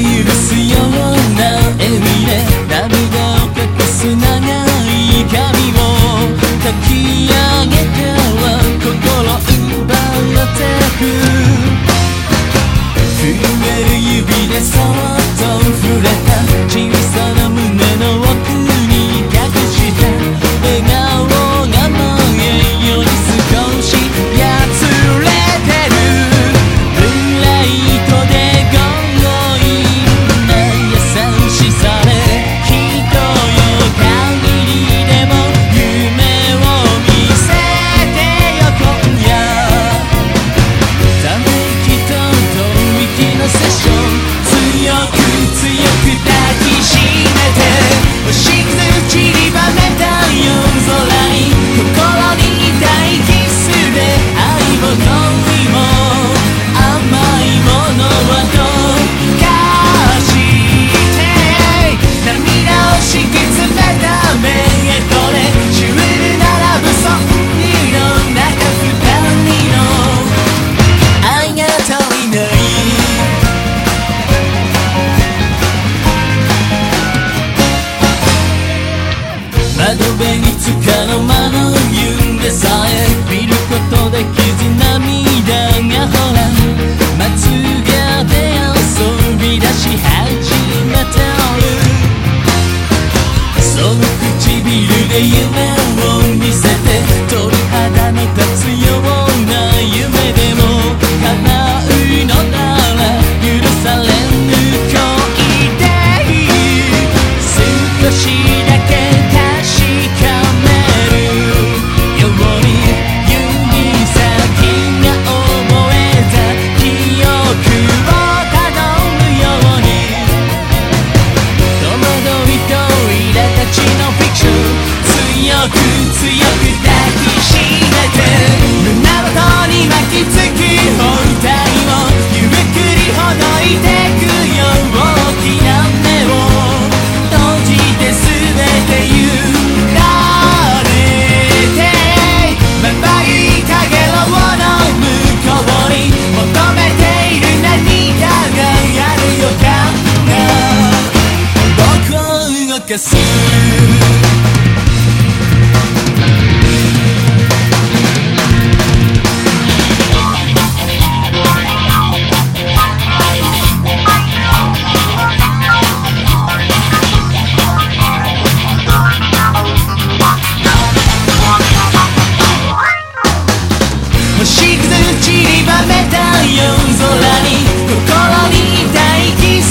許すような笑みで涙を隠す長い髪を抱き上げてけす。星屑散りばめた夜空に心に大たいキス